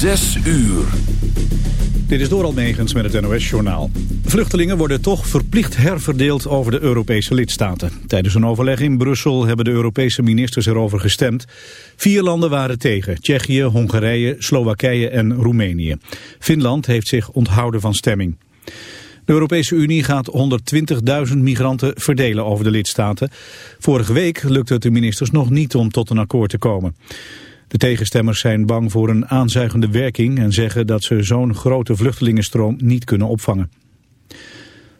Zes uur. Dit is Doral Megens met het NOS-journaal. Vluchtelingen worden toch verplicht herverdeeld over de Europese lidstaten. Tijdens een overleg in Brussel hebben de Europese ministers erover gestemd. Vier landen waren tegen. Tsjechië, Hongarije, Slowakije en Roemenië. Finland heeft zich onthouden van stemming. De Europese Unie gaat 120.000 migranten verdelen over de lidstaten. Vorige week lukte het de ministers nog niet om tot een akkoord te komen. De tegenstemmers zijn bang voor een aanzuigende werking en zeggen dat ze zo'n grote vluchtelingenstroom niet kunnen opvangen.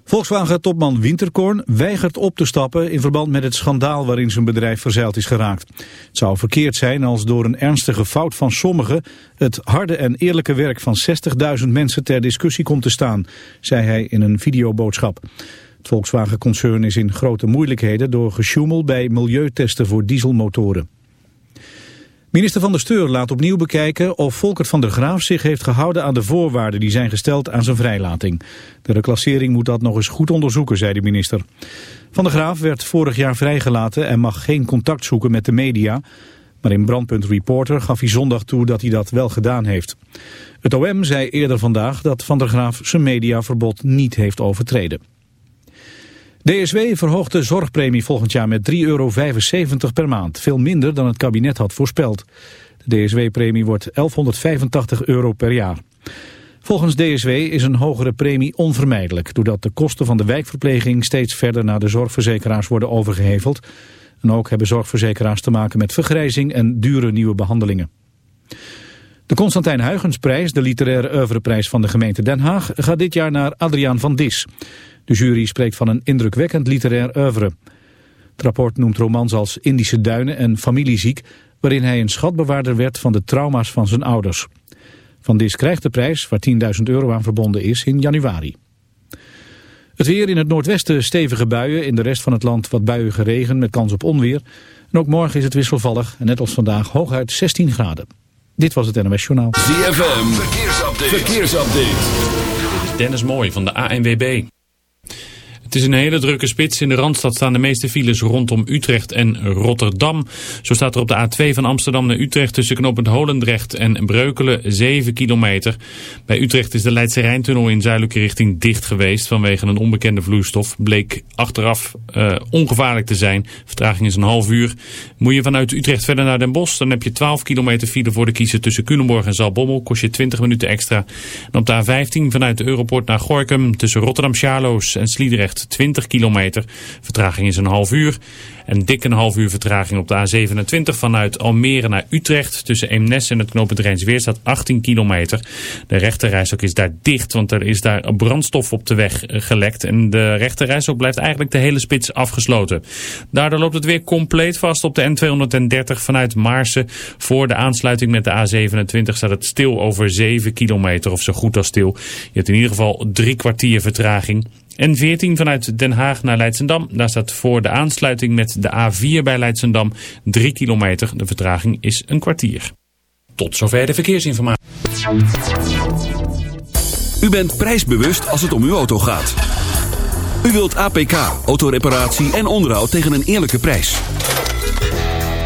Volkswagen-topman Winterkorn weigert op te stappen in verband met het schandaal waarin zijn bedrijf verzeild is geraakt. Het zou verkeerd zijn als door een ernstige fout van sommigen het harde en eerlijke werk van 60.000 mensen ter discussie komt te staan, zei hij in een videoboodschap. Het Volkswagen-concern is in grote moeilijkheden door gesjoemel bij milieutesten voor dieselmotoren. Minister van der Steur laat opnieuw bekijken of Volkert van der Graaf zich heeft gehouden aan de voorwaarden die zijn gesteld aan zijn vrijlating. De reclassering moet dat nog eens goed onderzoeken, zei de minister. Van der Graaf werd vorig jaar vrijgelaten en mag geen contact zoeken met de media. Maar in Brandpunt Reporter gaf hij zondag toe dat hij dat wel gedaan heeft. Het OM zei eerder vandaag dat Van der Graaf zijn mediaverbod niet heeft overtreden. DSW verhoogt de zorgpremie volgend jaar met 3,75 euro per maand. Veel minder dan het kabinet had voorspeld. De DSW-premie wordt 1185 euro per jaar. Volgens DSW is een hogere premie onvermijdelijk... doordat de kosten van de wijkverpleging steeds verder naar de zorgverzekeraars worden overgeheveld. En ook hebben zorgverzekeraars te maken met vergrijzing en dure nieuwe behandelingen. De Constantijn Huygensprijs, de literaire oeuvreprijs van de gemeente Den Haag... gaat dit jaar naar Adriaan van Dis... De jury spreekt van een indrukwekkend literair oeuvre. Het rapport noemt romans als Indische Duinen en Familieziek... waarin hij een schatbewaarder werd van de trauma's van zijn ouders. Van Dis krijgt de prijs, waar 10.000 euro aan verbonden is, in januari. Het weer in het noordwesten stevige buien, in de rest van het land wat buien geregen met kans op onweer. En ook morgen is het wisselvallig en net als vandaag hooguit 16 graden. Dit was het NOS Journaal. ZFM, verkeersupdate. verkeersupdate. Dit is Dennis Mooi van de ANWB. Het is een hele drukke spits. In de Randstad staan de meeste files rondom Utrecht en Rotterdam. Zo staat er op de A2 van Amsterdam naar Utrecht tussen knooppunt Holendrecht en Breukelen 7 kilometer. Bij Utrecht is de Leidse Rijntunnel in zuidelijke richting dicht geweest vanwege een onbekende vloeistof. Bleek achteraf uh, ongevaarlijk te zijn. Vertraging is een half uur. Moet je vanuit Utrecht verder naar Den Bosch, dan heb je 12 kilometer file voor de kiezer tussen Culemborg en Zalbommel. Kost je 20 minuten extra. En op de A15 vanuit de Europort naar Gorkum tussen Rotterdam-Charloes en Sliedrecht 20 kilometer. Vertraging is een half uur. En dik een half uur vertraging op de A27 vanuit Almere naar Utrecht. Tussen Eemnes en het knooppunt Rijnsweer staat 18 kilometer. De rechterrijstok is daar dicht, want er is daar brandstof op de weg gelekt. En de rechterrijstok blijft eigenlijk de hele spits afgesloten. Daardoor loopt het weer compleet vast op de N230 vanuit Maarsen. Voor de aansluiting met de A27 staat het stil over 7 kilometer of zo goed als stil. Je hebt in ieder geval drie kwartier vertraging. N14 vanuit Den Haag naar Leidsendam. Daar staat voor de aansluiting met de A4 bij Leidsendam 3 kilometer. De vertraging is een kwartier. Tot zover de verkeersinformatie. U bent prijsbewust als het om uw auto gaat. U wilt APK, autoreparatie en onderhoud tegen een eerlijke prijs.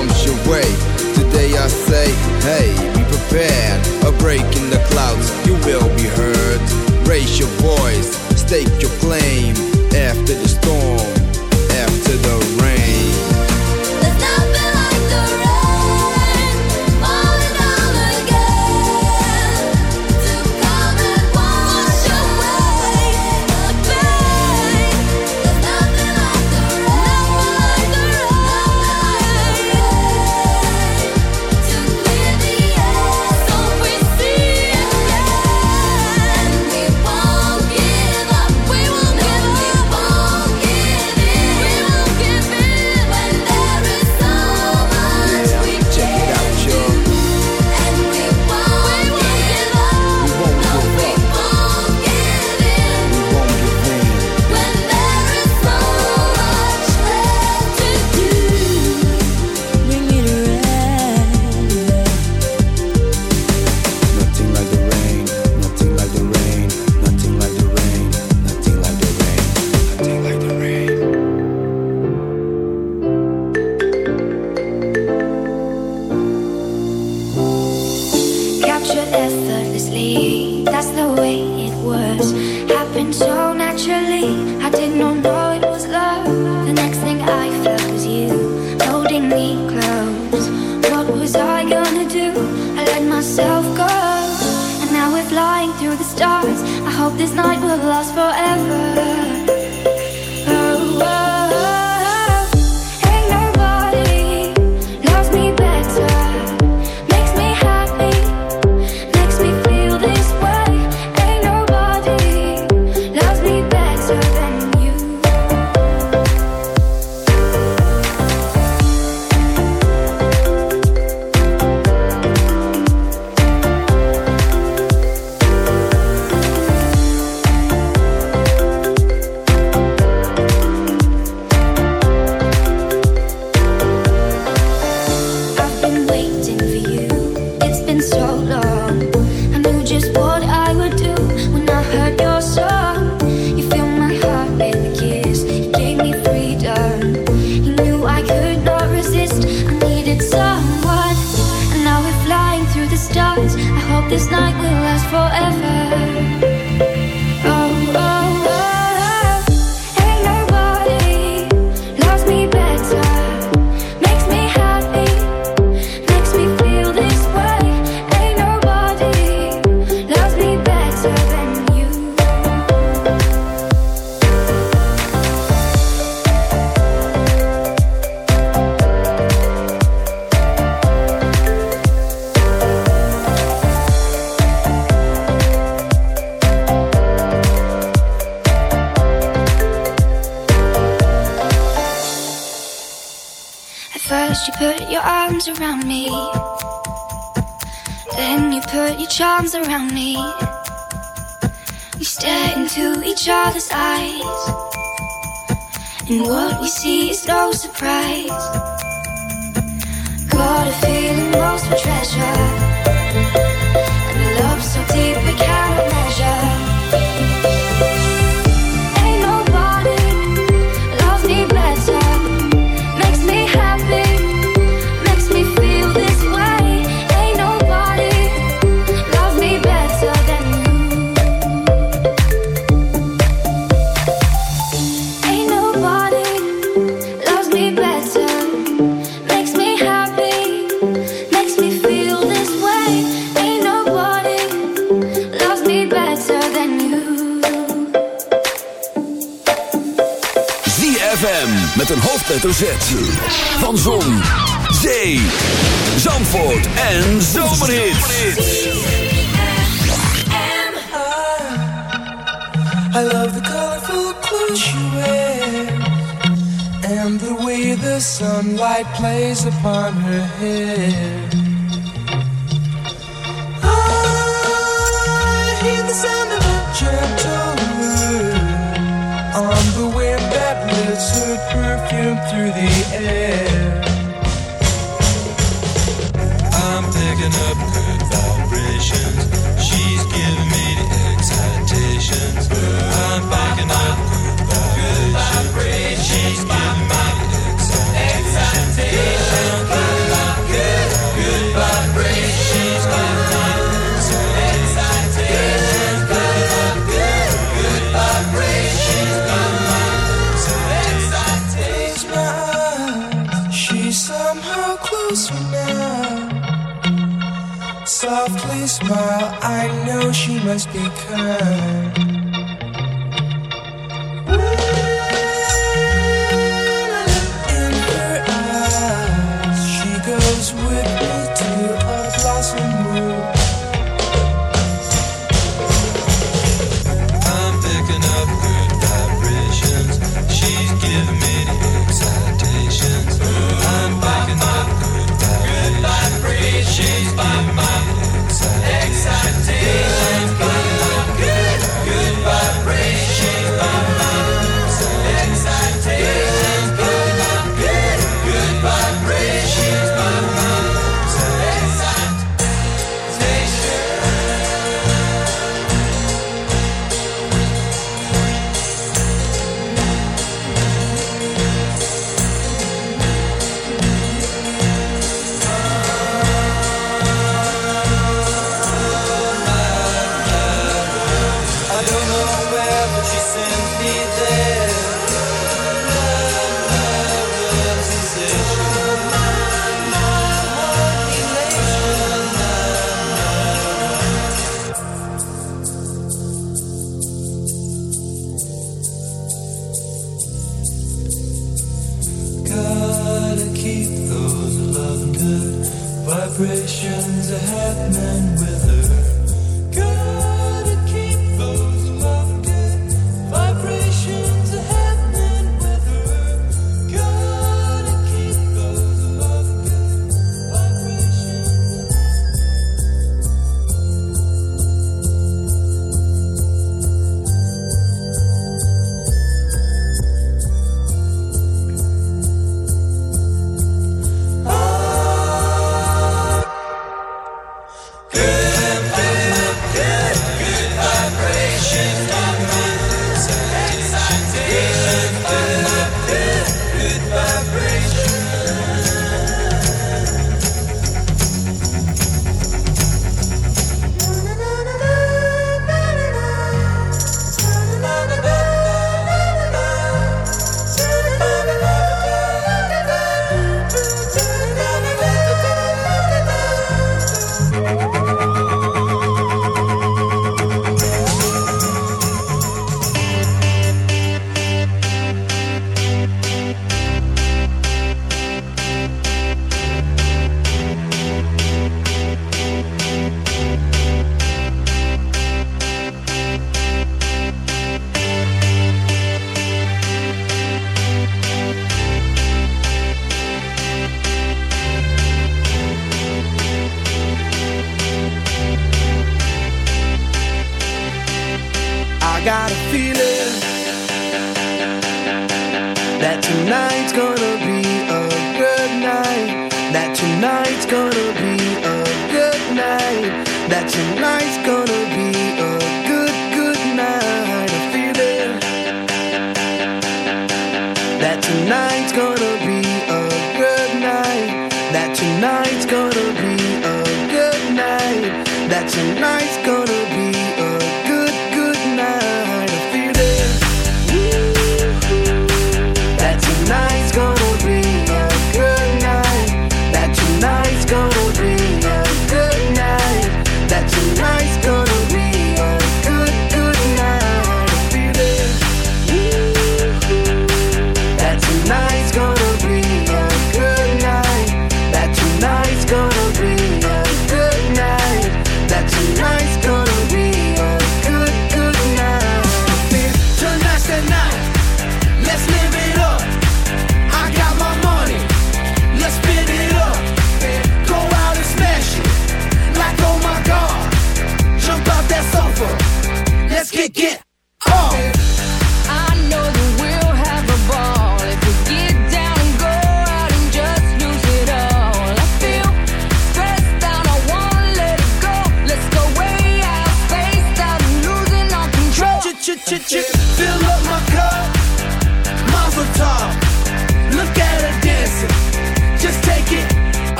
comes your way. Today I say, hey, be prepared. A break in the clouds, you will be heard. Raise your voice, stake your claim Zomerhits.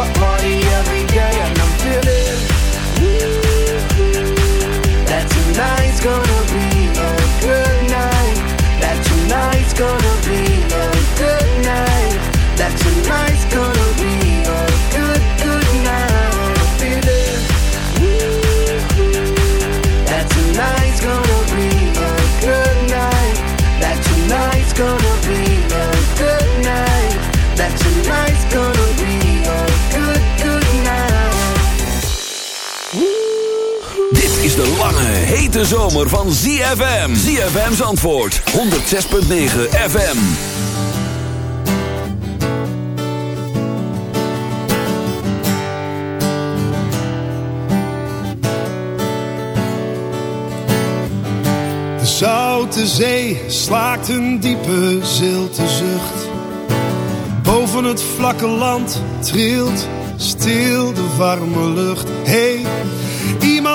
fuck my hete zomer van ZFM. ZFM's antwoord, 106.9 FM. De zoute zee slaakt een diepe zilte zucht. Boven het vlakke land trilt stil de warme lucht. Hey,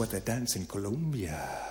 what I dance in Colombia.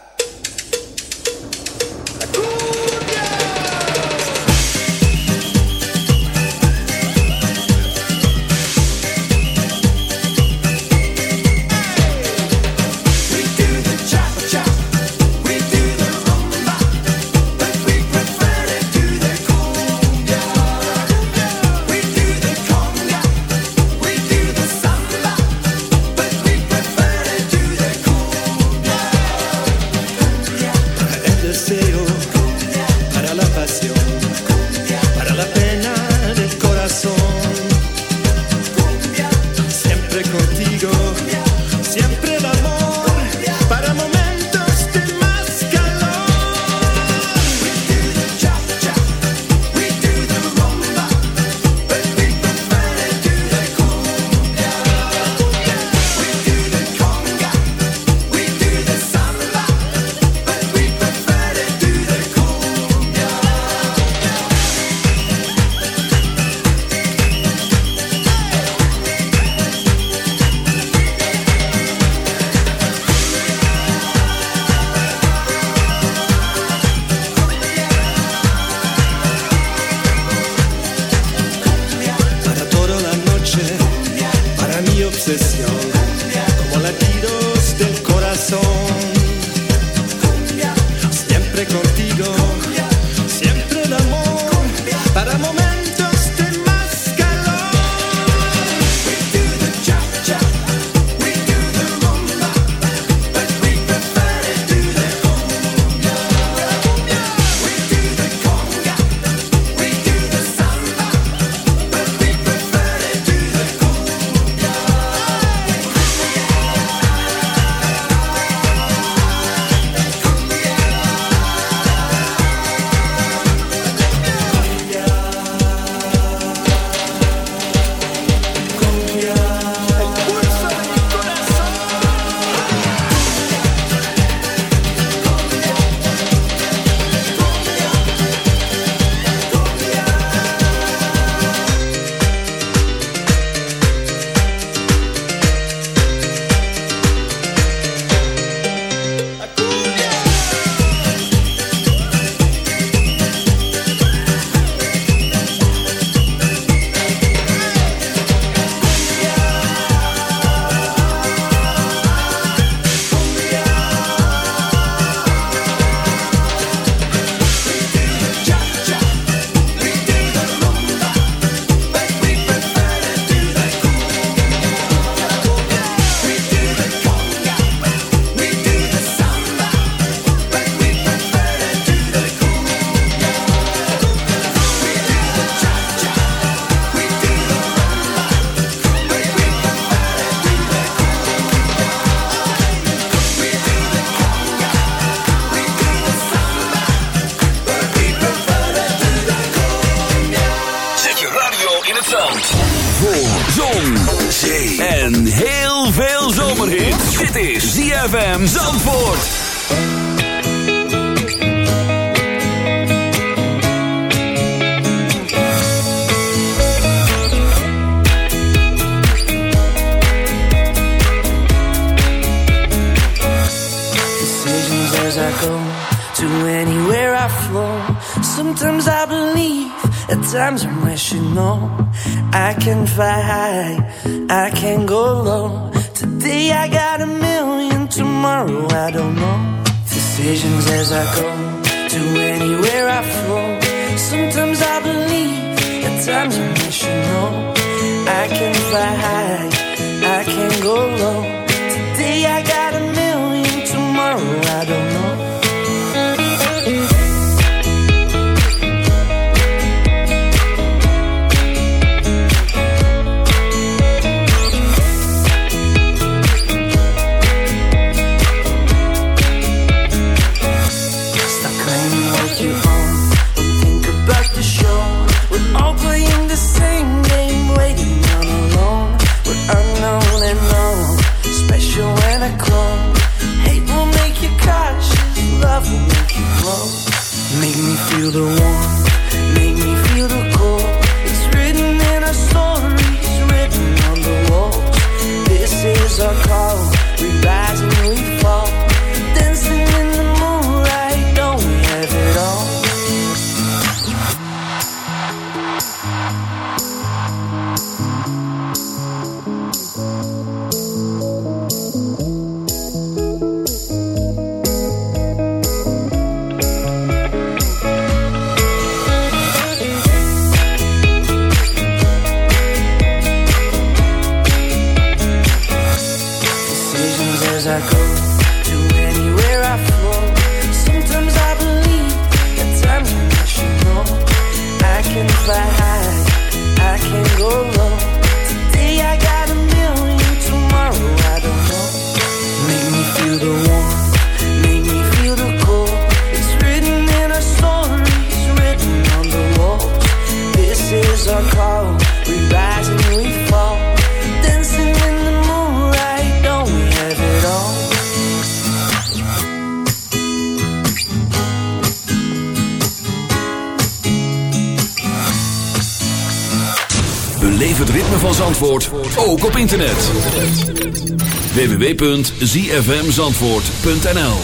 www.zfmzandvoort.nl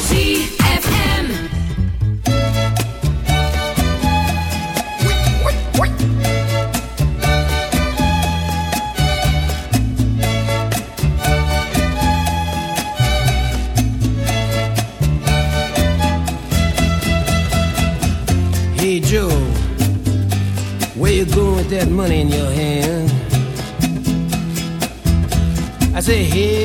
Hey Joe, where you going with that money in your hand? I say, hey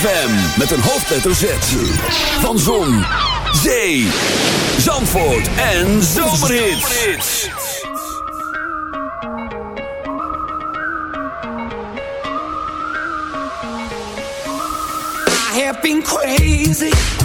ZFM met een hoofdletter Z. Van Zon, Zee, Zandvoort en Zomerhits. I have been crazy.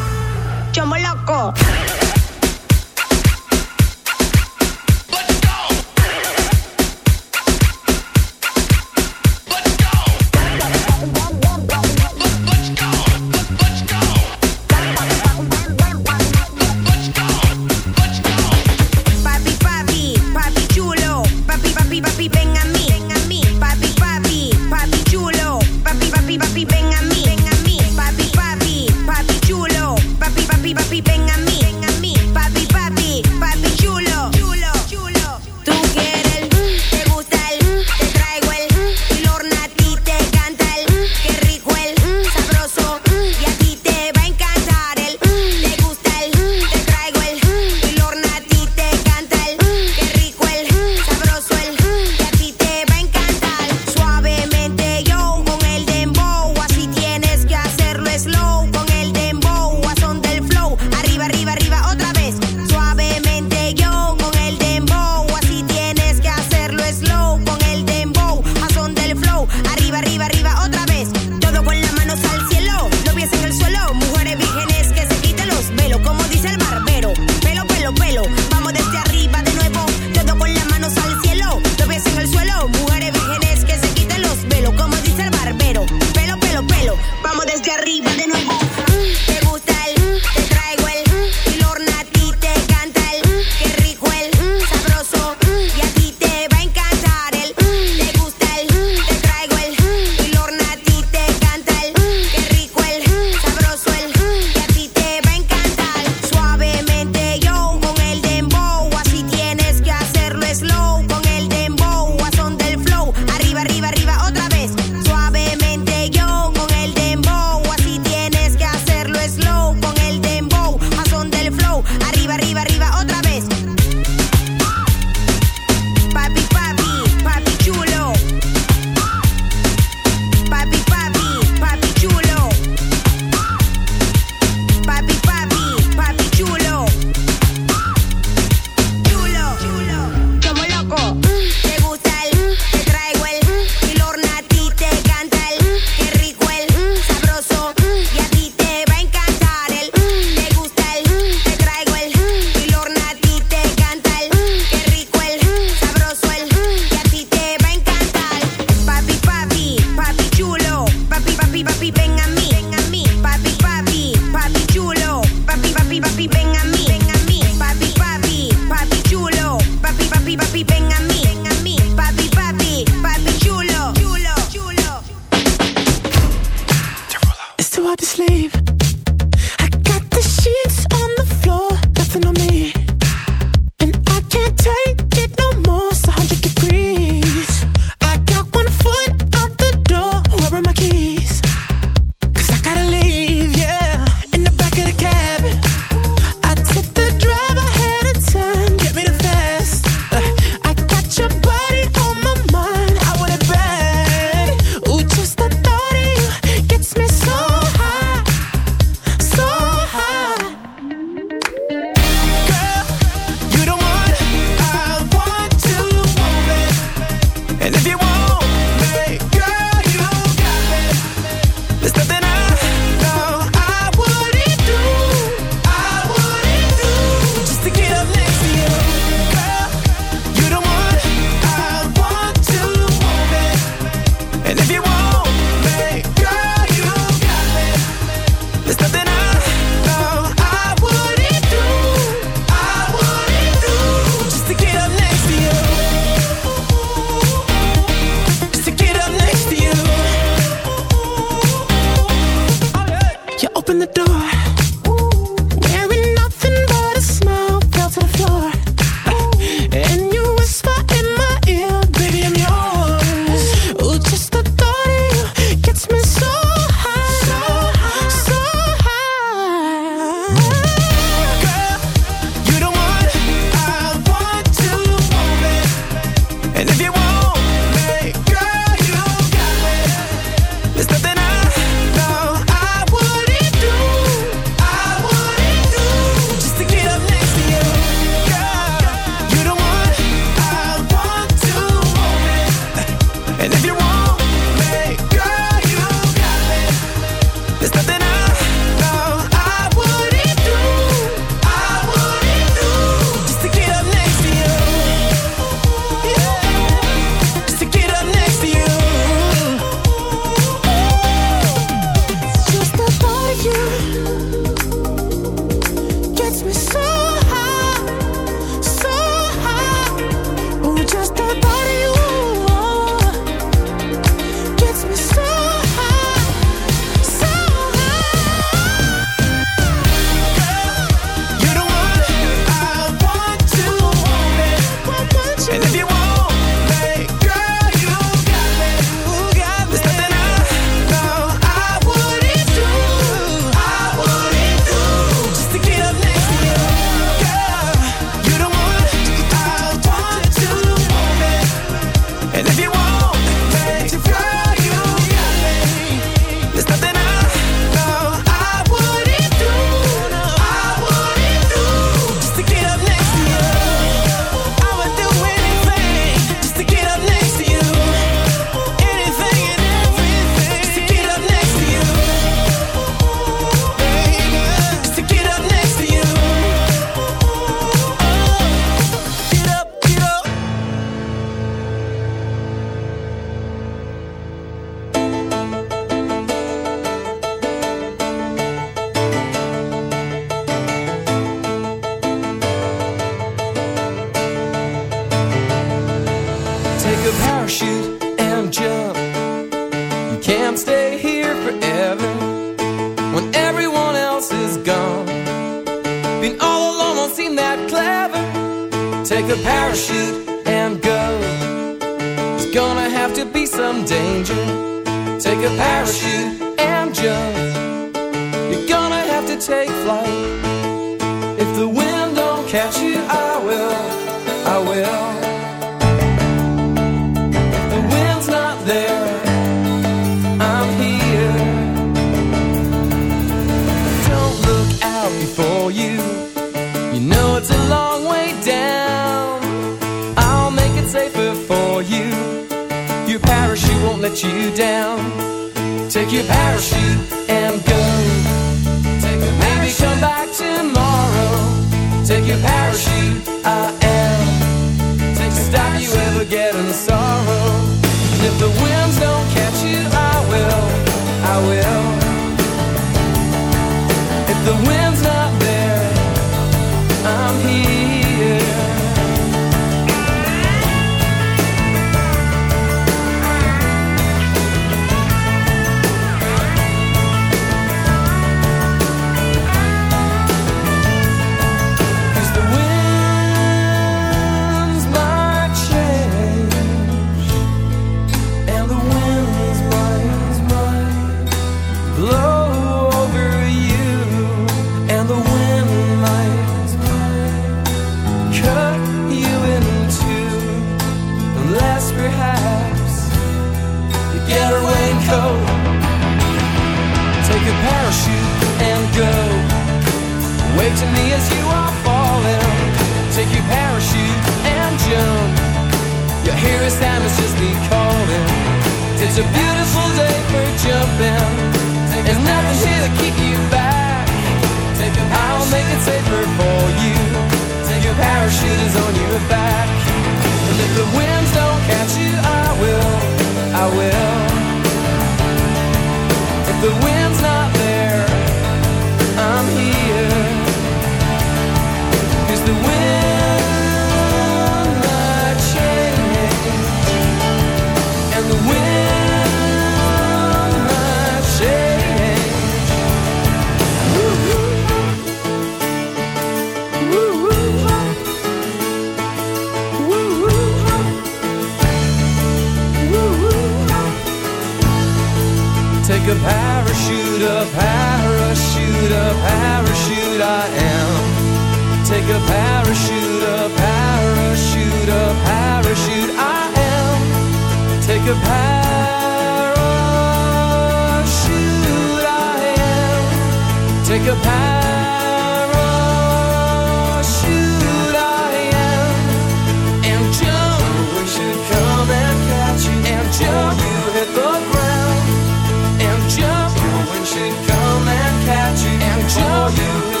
Catch. And jump, you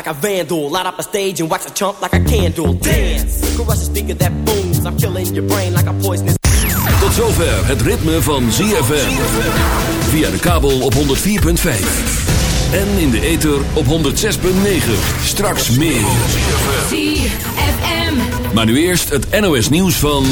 like a vandal. Light up a stage and wax a chump like a candle. Dance! Crush the speaker that booms. I'm killing your brain like a poisonous... Tot zover het ritme van ZFM. Via de kabel op 104.5. En in de ether op 106.9. Straks meer. Maar nu eerst het NOS nieuws van...